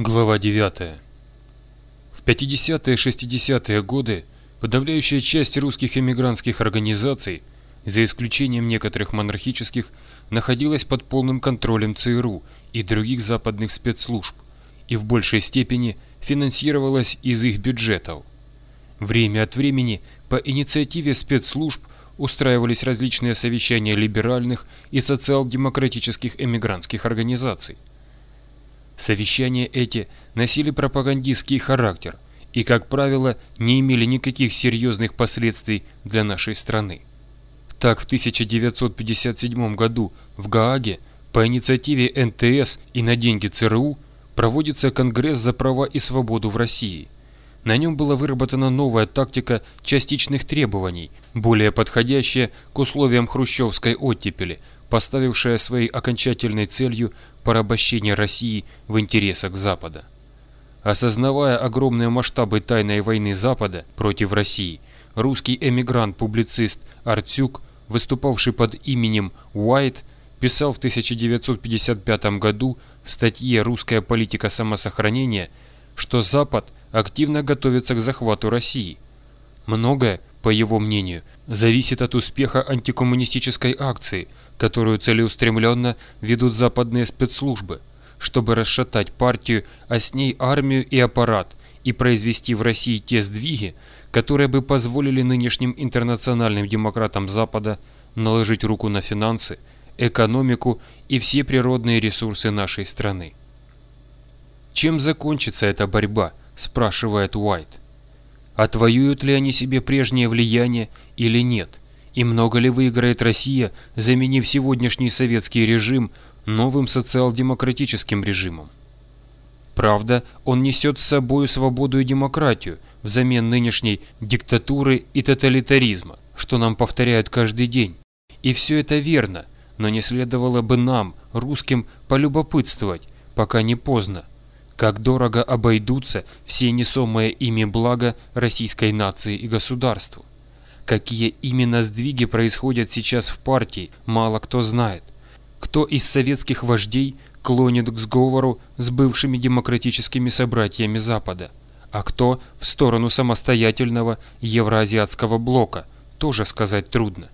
Глава 9. В 50-е 60-е годы подавляющая часть русских эмигрантских организаций, за исключением некоторых монархических, находилась под полным контролем ЦРУ и других западных спецслужб и в большей степени финансировалась из их бюджетов. Время от времени по инициативе спецслужб устраивались различные совещания либеральных и социал-демократических эмигрантских организаций. Совещания эти носили пропагандистский характер и, как правило, не имели никаких серьезных последствий для нашей страны. Так, в 1957 году в Гааге по инициативе НТС и на деньги ЦРУ проводится Конгресс за права и свободу в России. На нем была выработана новая тактика частичных требований, более подходящая к условиям хрущевской оттепели, поставившая своей окончательной целью порабощение России в интересах Запада. Осознавая огромные масштабы тайной войны Запада против России, русский эмигрант-публицист Артюк, выступавший под именем Уайт, писал в 1955 году в статье «Русская политика самосохранения», что Запад активно готовится к захвату России. Многое, по его мнению, зависит от успеха антикоммунистической акции – которую целеустремленно ведут западные спецслужбы, чтобы расшатать партию, а с ней армию и аппарат, и произвести в России те сдвиги, которые бы позволили нынешним интернациональным демократам Запада наложить руку на финансы, экономику и все природные ресурсы нашей страны. «Чем закончится эта борьба?» – спрашивает Уайт. «Отвоюют ли они себе прежнее влияние или нет?» И много ли выиграет Россия, заменив сегодняшний советский режим новым социал-демократическим режимом? Правда, он несет с собой свободу и демократию взамен нынешней диктатуры и тоталитаризма, что нам повторяют каждый день. И все это верно, но не следовало бы нам, русским, полюбопытствовать, пока не поздно, как дорого обойдутся все несомые ими блага российской нации и государству. Какие именно сдвиги происходят сейчас в партии, мало кто знает. Кто из советских вождей клонит к сговору с бывшими демократическими собратьями Запада, а кто в сторону самостоятельного евроазиатского блока, тоже сказать трудно.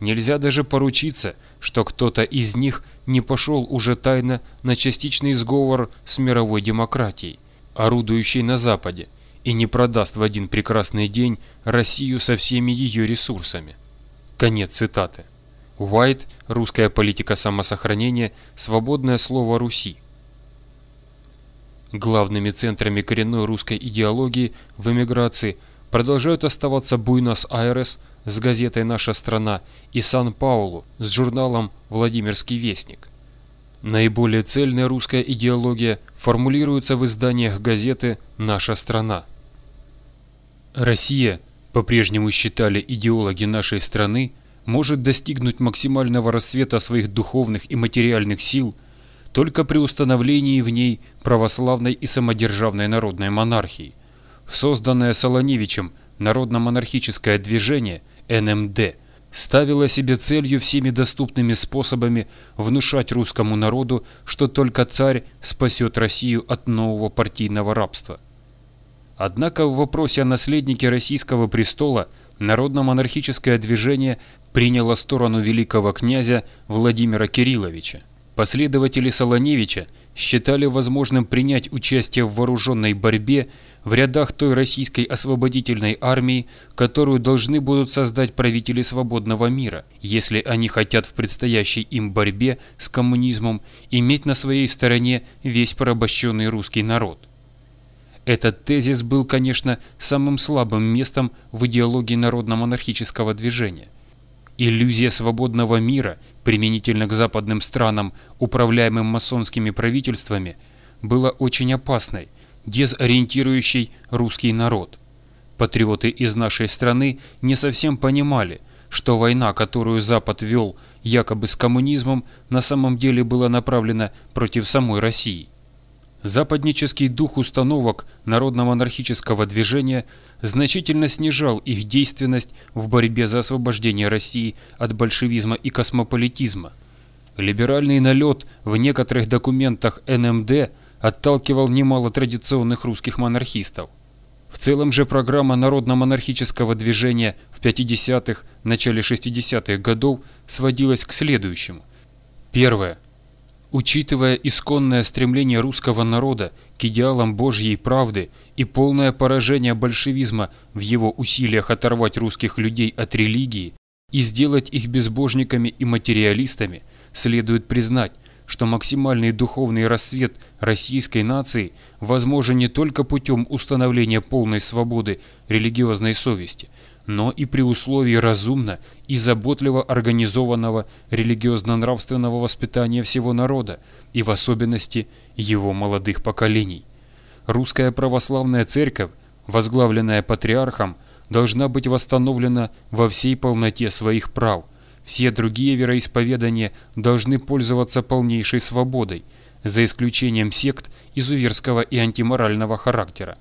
Нельзя даже поручиться, что кто-то из них не пошел уже тайно на частичный сговор с мировой демократией, орудующей на Западе, и не продаст в один прекрасный день Россию со всеми ее ресурсами. Конец цитаты. Уайт, русская политика самосохранения, свободное слово Руси. Главными центрами коренной русской идеологии в эмиграции продолжают оставаться Буэнос-Айрес с газетой «Наша страна» и Сан-Паулу с журналом «Владимирский вестник». Наиболее цельная русская идеология формулируется в изданиях газеты «Наша страна». Россия, по-прежнему считали идеологи нашей страны, может достигнуть максимального расцвета своих духовных и материальных сил только при установлении в ней православной и самодержавной народной монархии. Созданное Солоневичем народно-монархическое движение НМД ставило себе целью всеми доступными способами внушать русскому народу, что только царь спасет Россию от нового партийного рабства. Однако в вопросе о наследнике российского престола народно-монархическое движение приняло сторону великого князя Владимира Кирилловича. Последователи Солоневича считали возможным принять участие в вооруженной борьбе в рядах той российской освободительной армии, которую должны будут создать правители свободного мира, если они хотят в предстоящей им борьбе с коммунизмом иметь на своей стороне весь порабощенный русский народ. Этот тезис был, конечно, самым слабым местом в идеологии народно-монархического движения. Иллюзия свободного мира, применительно к западным странам, управляемым масонскими правительствами, была очень опасной, дезориентирующей русский народ. Патриоты из нашей страны не совсем понимали, что война, которую Запад вел якобы с коммунизмом, на самом деле была направлена против самой России. Западнический дух установок народно-монархического движения значительно снижал их действенность в борьбе за освобождение России от большевизма и космополитизма. Либеральный налет в некоторых документах НМД отталкивал немало традиционных русских монархистов. В целом же программа народно-монархического движения в 50-х, начале 60-х годов сводилась к следующему. Первое. Учитывая исконное стремление русского народа к идеалам Божьей правды и полное поражение большевизма в его усилиях оторвать русских людей от религии и сделать их безбожниками и материалистами, следует признать, что максимальный духовный рассвет российской нации возможен не только путем установления полной свободы религиозной совести, но и при условии разумно и заботливо организованного религиозно-нравственного воспитания всего народа и в особенности его молодых поколений. Русская православная церковь, возглавленная патриархом, должна быть восстановлена во всей полноте своих прав – все другие вероисповедания должны пользоваться полнейшей свободой, за исключением сект изуверского и антиморального характера,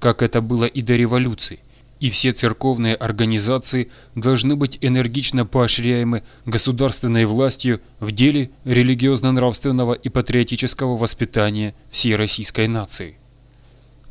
как это было и до революции, и все церковные организации должны быть энергично поощряемы государственной властью в деле религиозно-нравственного и патриотического воспитания всей российской нации.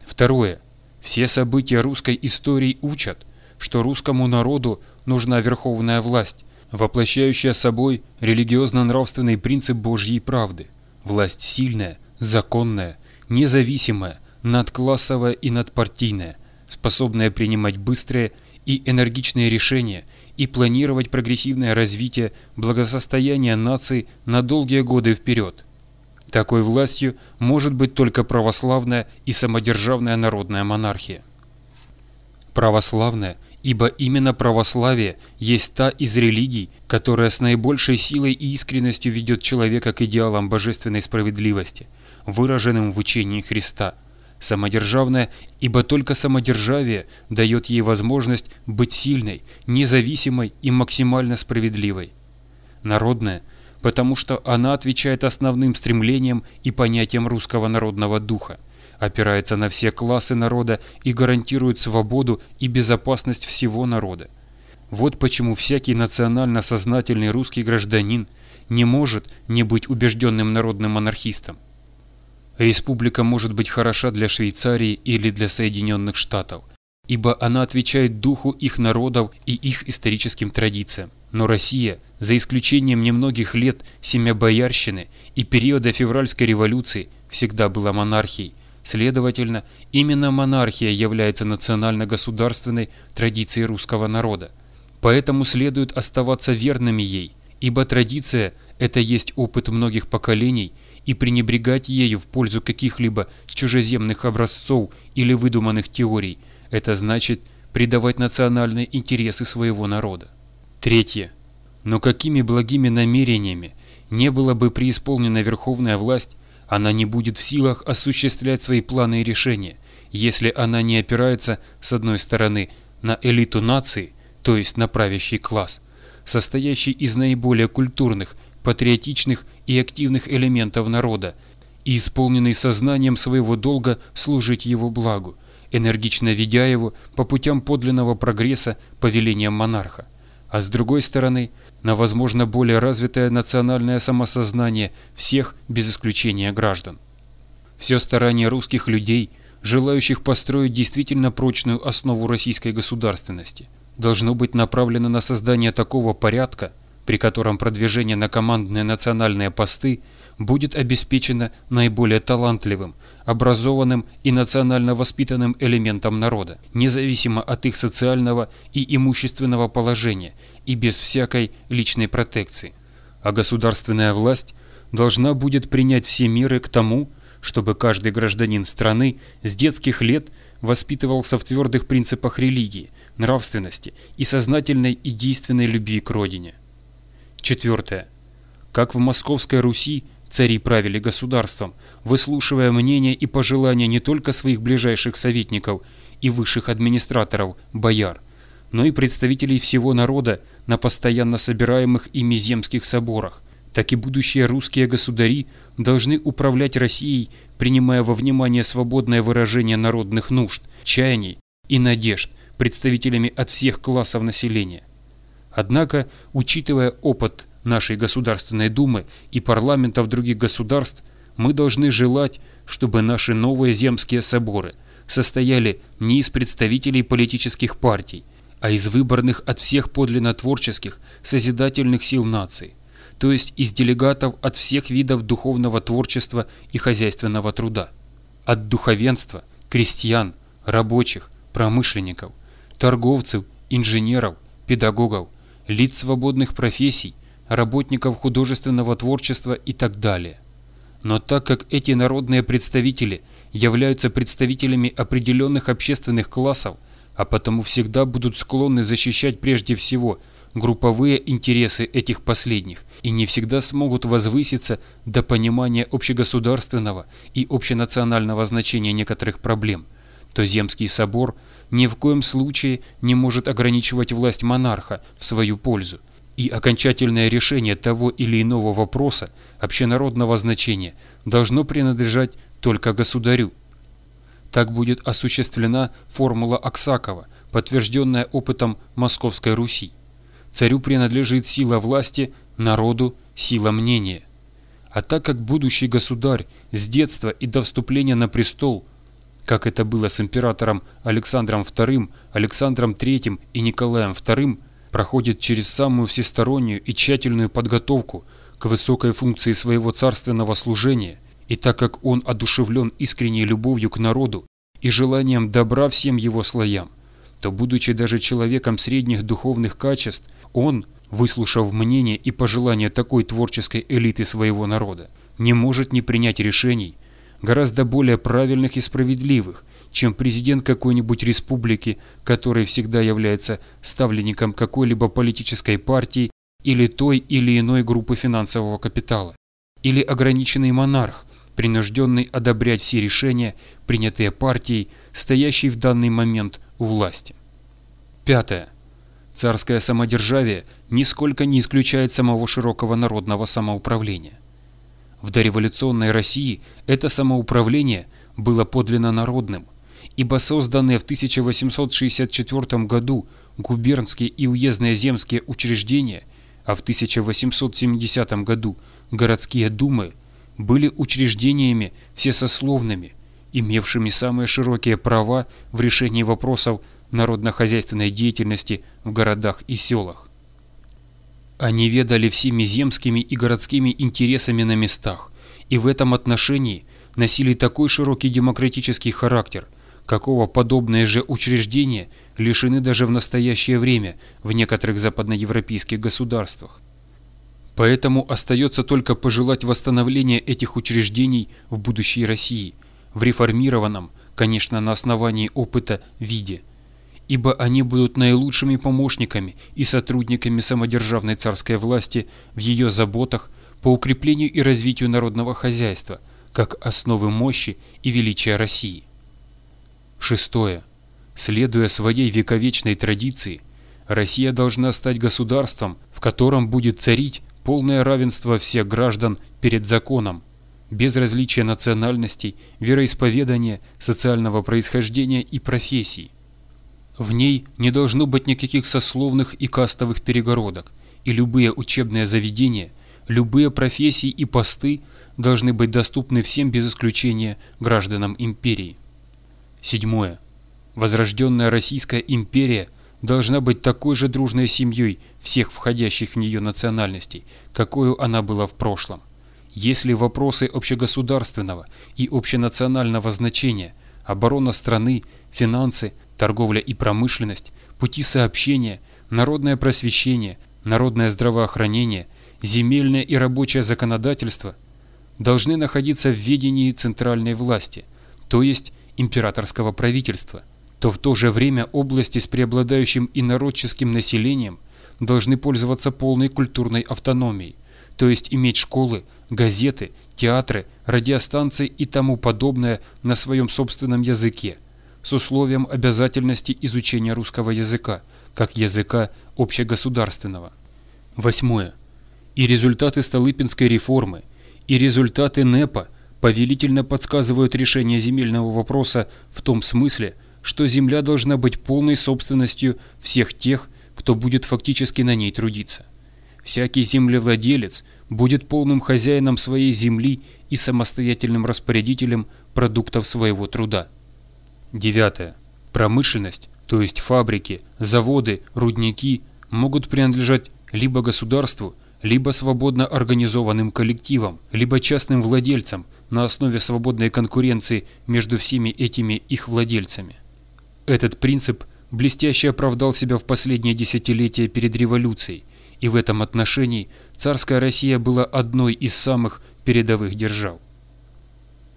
Второе. Все события русской истории учат, что русскому народу нужна верховная власть, воплощающая собой религиозно-нравственный принцип Божьей правды. Власть сильная, законная, независимая, надклассовая и надпартийная, способная принимать быстрые и энергичные решения и планировать прогрессивное развитие благосостояния нации на долгие годы вперед. Такой властью может быть только православная и самодержавная народная монархия. Православная ибо именно православие есть та из религий, которая с наибольшей силой и искренностью ведет человека к идеалам божественной справедливости, выраженным в учении Христа. Самодержавная, ибо только самодержавие дает ей возможность быть сильной, независимой и максимально справедливой. Народная, потому что она отвечает основным стремлениям и понятиям русского народного духа – опирается на все классы народа и гарантирует свободу и безопасность всего народа. Вот почему всякий национально сознательный русский гражданин не может не быть убежденным народным монархистом. Республика может быть хороша для Швейцарии или для Соединенных Штатов, ибо она отвечает духу их народов и их историческим традициям. Но Россия, за исключением немногих лет семябоярщины и периода февральской революции, всегда была монархией, Следовательно, именно монархия является национально-государственной традицией русского народа. Поэтому следует оставаться верными ей, ибо традиция – это есть опыт многих поколений, и пренебрегать ею в пользу каких-либо чужеземных образцов или выдуманных теорий – это значит предавать национальные интересы своего народа. Третье. Но какими благими намерениями не была бы преисполнена верховная власть, она не будет в силах осуществлять свои планы и решения, если она не опирается, с одной стороны, на элиту нации, то есть на правящий класс, состоящий из наиболее культурных, патриотичных и активных элементов народа, и исполненный сознанием своего долга служить его благу, энергично ведя его по путям подлинного прогресса по велениям монарха а с другой стороны, на возможно более развитое национальное самосознание всех без исключения граждан. Все старания русских людей, желающих построить действительно прочную основу российской государственности, должно быть направлено на создание такого порядка, при котором продвижение на командные национальные посты будет обеспечено наиболее талантливым, образованным и национально воспитанным элементом народа, независимо от их социального и имущественного положения и без всякой личной протекции. А государственная власть должна будет принять все меры к тому, чтобы каждый гражданин страны с детских лет воспитывался в твердых принципах религии, нравственности и сознательной и действенной любви к родине. Четвертое. Как в Московской Руси цари правили государством, выслушивая мнения и пожелания не только своих ближайших советников и высших администраторов, бояр, но и представителей всего народа на постоянно собираемых ими земских соборах, так и будущие русские государи должны управлять Россией, принимая во внимание свободное выражение народных нужд, чаяний и надежд представителями от всех классов населения. Однако, учитывая опыт нашей Государственной Думы и парламентов других государств, мы должны желать, чтобы наши новые земские соборы состояли не из представителей политических партий, а из выборных от всех подлинно творческих, созидательных сил нации, то есть из делегатов от всех видов духовного творчества и хозяйственного труда, от духовенства, крестьян, рабочих, промышленников, торговцев, инженеров, педагогов, лиц свободных профессий, работников художественного творчества и так далее. Но так как эти народные представители являются представителями определенных общественных классов, а потому всегда будут склонны защищать прежде всего групповые интересы этих последних и не всегда смогут возвыситься до понимания общегосударственного и общенационального значения некоторых проблем, то Земский собор ни в коем случае не может ограничивать власть монарха в свою пользу, и окончательное решение того или иного вопроса общенародного значения должно принадлежать только государю. Так будет осуществлена формула Аксакова, подтвержденная опытом Московской Руси. Царю принадлежит сила власти, народу – сила мнения. А так как будущий государь с детства и до вступления на престол, как это было с императором Александром II, Александром III и Николаем II, проходит через самую всестороннюю и тщательную подготовку к высокой функции своего царственного служения, и так как он одушевлен искренней любовью к народу и желанием добра всем его слоям, то, будучи даже человеком средних духовных качеств, он, выслушав мнение и пожелания такой творческой элиты своего народа, не может не принять решений, гораздо более правильных и справедливых, чем президент какой-нибудь республики, который всегда является ставленником какой-либо политической партии или той или иной группы финансового капитала, или ограниченный монарх, принужденный одобрять все решения, принятые партией, стоящей в данный момент у власти. Пятое. Царское самодержавие нисколько не исключает самого широкого народного самоуправления. В дореволюционной России это самоуправление было подлинно народным, ибо созданные в 1864 году губернские и уездные земские учреждения, а в 1870 году городские думы, были учреждениями всесословными, имевшими самые широкие права в решении вопросов народно-хозяйственной деятельности в городах и селах. Они ведали всеми земскими и городскими интересами на местах, и в этом отношении носили такой широкий демократический характер – какого подобные же учреждения лишены даже в настоящее время в некоторых западноевропейских государствах. Поэтому остается только пожелать восстановления этих учреждений в будущей России, в реформированном, конечно, на основании опыта, виде, ибо они будут наилучшими помощниками и сотрудниками самодержавной царской власти в ее заботах по укреплению и развитию народного хозяйства, как основы мощи и величия России. Шестое. Следуя своей вековечной традиции, Россия должна стать государством, в котором будет царить полное равенство всех граждан перед законом, без различия национальностей, вероисповедания, социального происхождения и профессий. В ней не должно быть никаких сословных и кастовых перегородок, и любые учебные заведения, любые профессии и посты должны быть доступны всем без исключения гражданам империи. Седьмое. Возрожденная Российская империя должна быть такой же дружной семьей всех входящих в нее национальностей, какой она была в прошлом. Если вопросы общегосударственного и общенационального значения, оборона страны, финансы, торговля и промышленность, пути сообщения, народное просвещение, народное здравоохранение, земельное и рабочее законодательство должны находиться в ведении центральной власти, то есть императорского правительства, то в то же время области с преобладающим инородческим населением должны пользоваться полной культурной автономией, то есть иметь школы, газеты, театры, радиостанции и тому подобное на своем собственном языке, с условием обязательности изучения русского языка, как языка общегосударственного. Восьмое. И результаты Столыпинской реформы, и результаты НЭПа повелительно подсказывают решение земельного вопроса в том смысле, что земля должна быть полной собственностью всех тех, кто будет фактически на ней трудиться. Всякий землевладелец будет полным хозяином своей земли и самостоятельным распорядителем продуктов своего труда. Девятое. Промышленность, то есть фабрики, заводы, рудники, могут принадлежать либо государству, либо свободно организованным коллективам, либо частным владельцам на основе свободной конкуренции между всеми этими их владельцами. Этот принцип блестяще оправдал себя в последние десятилетия перед революцией, и в этом отношении царская Россия была одной из самых передовых держав.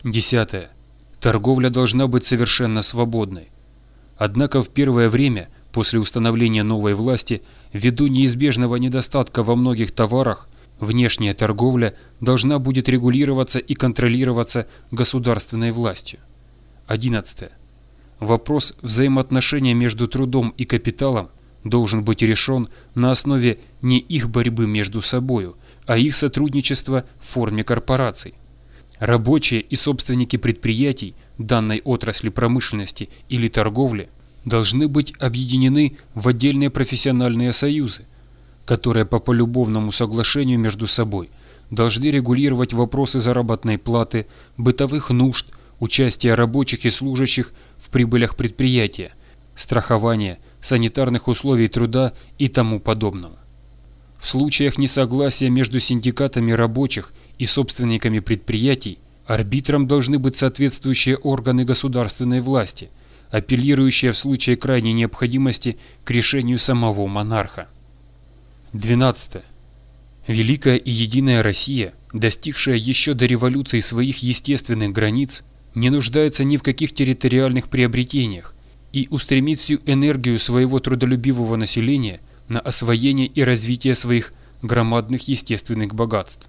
Десятое. Торговля должна быть совершенно свободной. Однако в первое время, после установления новой власти, ввиду неизбежного недостатка во многих товарах, внешняя торговля должна будет регулироваться и контролироваться государственной властью. 11. Вопрос взаимоотношения между трудом и капиталом должен быть решен на основе не их борьбы между собою, а их сотрудничества в форме корпораций. Рабочие и собственники предприятий данной отрасли промышленности или торговли должны быть объединены в отдельные профессиональные союзы, которые по полюбовному соглашению между собой должны регулировать вопросы заработной платы, бытовых нужд, участия рабочих и служащих в прибылях предприятия, страхования, санитарных условий труда и тому подобного. В случаях несогласия между синдикатами рабочих и собственниками предприятий арбитром должны быть соответствующие органы государственной власти, апеллирующие в случае крайней необходимости к решению самого монарха. 12. Великая и единая Россия, достигшая еще до революции своих естественных границ, не нуждается ни в каких территориальных приобретениях и устремит всю энергию своего трудолюбивого населения на освоение и развитие своих громадных естественных богатств.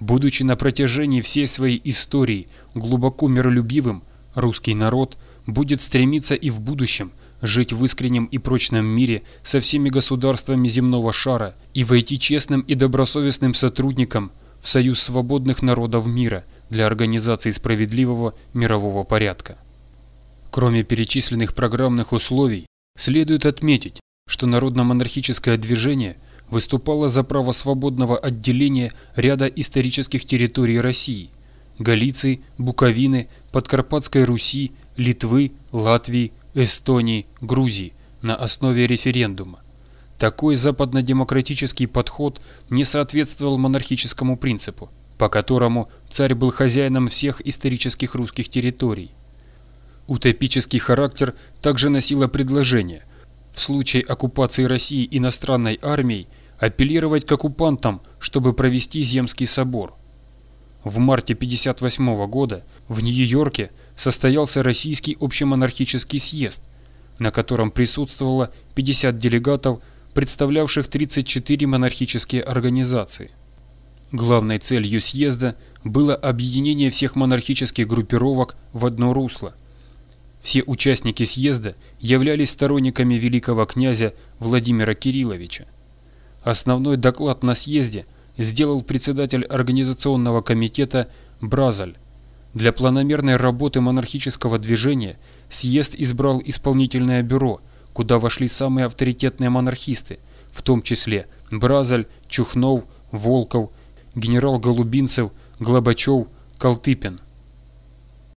Будучи на протяжении всей своей истории глубоко миролюбивым, русский народ будет стремиться и в будущем жить в искреннем и прочном мире со всеми государствами земного шара и войти честным и добросовестным сотрудником в Союз свободных народов мира для организации справедливого мирового порядка. Кроме перечисленных программных условий, следует отметить, что народно-монархическое движение выступало за право свободного отделения ряда исторических территорий России – Галиции, Буковины, Подкарпатской Руси, Литвы, Латвии, Эстонии, Грузии на основе референдума. Такой западно-демократический подход не соответствовал монархическому принципу, по которому царь был хозяином всех исторических русских территорий. Утопический характер также носило предложение – в случае оккупации России иностранной армией апеллировать к оккупантам, чтобы провести Земский собор. В марте 1958 года в Нью-Йорке состоялся Российский общемонархический съезд, на котором присутствовало 50 делегатов, представлявших 34 монархические организации. Главной целью съезда было объединение всех монархических группировок в одно русло – все участники съезда являлись сторонниками великого князя Владимира Кирилловича. Основной доклад на съезде сделал председатель организационного комитета Бразаль. Для планомерной работы монархического движения съезд избрал исполнительное бюро, куда вошли самые авторитетные монархисты, в том числе Бразаль, Чухнов, Волков, генерал Голубинцев, Глобачев, Колтыпин.